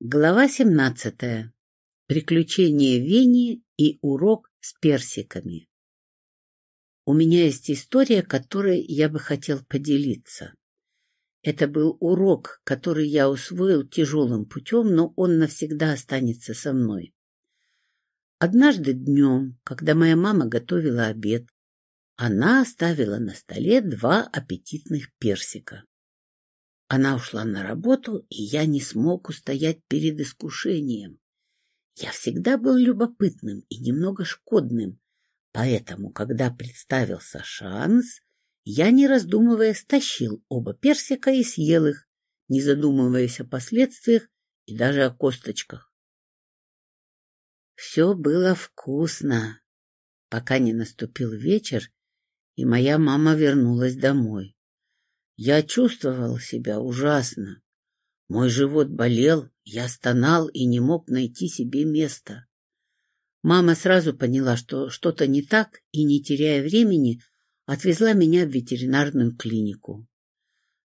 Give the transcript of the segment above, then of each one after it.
Глава 17. Приключения Вени и урок с персиками. У меня есть история, которой я бы хотел поделиться. Это был урок, который я усвоил тяжелым путем, но он навсегда останется со мной. Однажды днем, когда моя мама готовила обед, она оставила на столе два аппетитных персика. Она ушла на работу, и я не смог устоять перед искушением. Я всегда был любопытным и немного шкодным, поэтому, когда представился шанс, я, не раздумывая, стащил оба персика и съел их, не задумываясь о последствиях и даже о косточках. Все было вкусно, пока не наступил вечер, и моя мама вернулась домой. Я чувствовал себя ужасно. Мой живот болел, я стонал и не мог найти себе места. Мама сразу поняла, что что-то не так, и, не теряя времени, отвезла меня в ветеринарную клинику.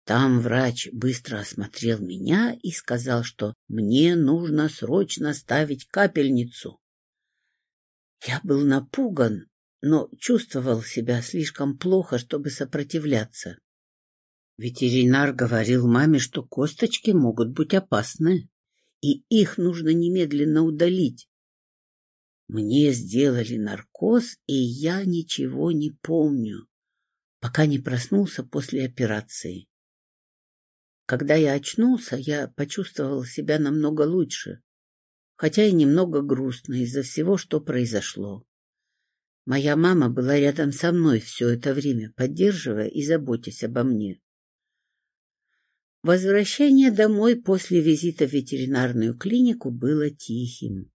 Там врач быстро осмотрел меня и сказал, что мне нужно срочно ставить капельницу. Я был напуган, но чувствовал себя слишком плохо, чтобы сопротивляться. Ветеринар говорил маме, что косточки могут быть опасны, и их нужно немедленно удалить. Мне сделали наркоз, и я ничего не помню, пока не проснулся после операции. Когда я очнулся, я почувствовал себя намного лучше, хотя и немного грустно из-за всего, что произошло. Моя мама была рядом со мной все это время, поддерживая и заботясь обо мне. Возвращение домой после визита в ветеринарную клинику было тихим.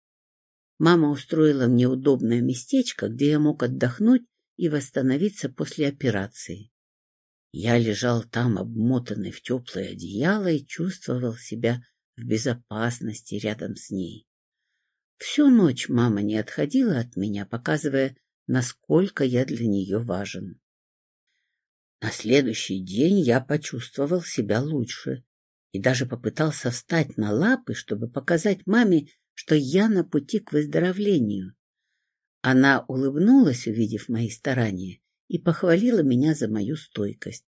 Мама устроила мне удобное местечко, где я мог отдохнуть и восстановиться после операции. Я лежал там, обмотанный в теплое одеяло, и чувствовал себя в безопасности рядом с ней. Всю ночь мама не отходила от меня, показывая, насколько я для нее важен. На следующий день я почувствовал себя лучше и даже попытался встать на лапы, чтобы показать маме, что я на пути к выздоровлению. Она улыбнулась, увидев мои старания, и похвалила меня за мою стойкость.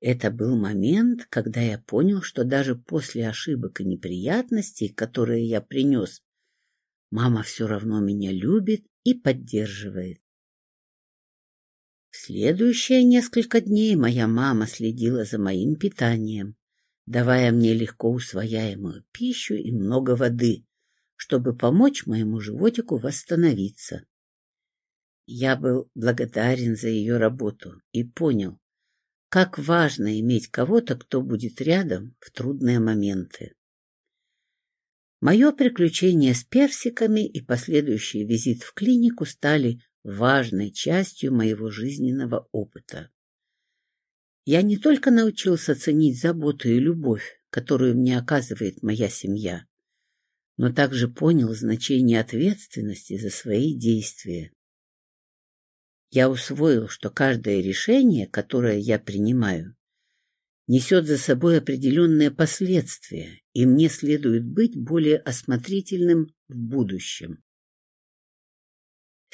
Это был момент, когда я понял, что даже после ошибок и неприятностей, которые я принес, мама все равно меня любит и поддерживает. Следующие несколько дней моя мама следила за моим питанием, давая мне легко усвояемую пищу и много воды, чтобы помочь моему животику восстановиться. Я был благодарен за ее работу и понял, как важно иметь кого-то, кто будет рядом в трудные моменты. Мое приключение с персиками и последующий визит в клинику стали важной частью моего жизненного опыта. Я не только научился ценить заботу и любовь, которую мне оказывает моя семья, но также понял значение ответственности за свои действия. Я усвоил, что каждое решение, которое я принимаю, несет за собой определенные последствия, и мне следует быть более осмотрительным в будущем.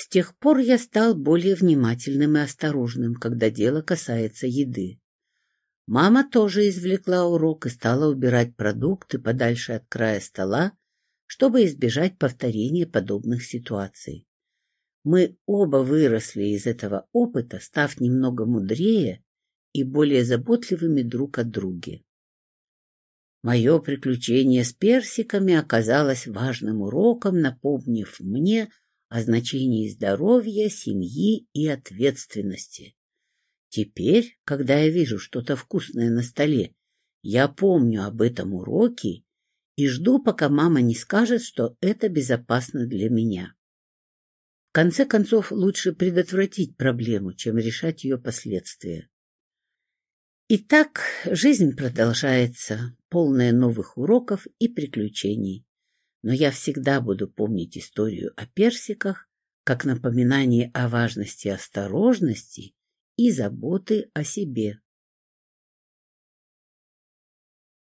С тех пор я стал более внимательным и осторожным, когда дело касается еды. Мама тоже извлекла урок и стала убирать продукты подальше от края стола, чтобы избежать повторения подобных ситуаций. Мы оба выросли из этого опыта, став немного мудрее и более заботливыми друг о друге. Мое приключение с персиками оказалось важным уроком, напомнив мне о значении здоровья, семьи и ответственности. Теперь, когда я вижу что-то вкусное на столе, я помню об этом уроке и жду, пока мама не скажет, что это безопасно для меня. В конце концов, лучше предотвратить проблему, чем решать ее последствия. Итак, жизнь продолжается, полная новых уроков и приключений но я всегда буду помнить историю о персиках как напоминание о важности осторожности и заботы о себе.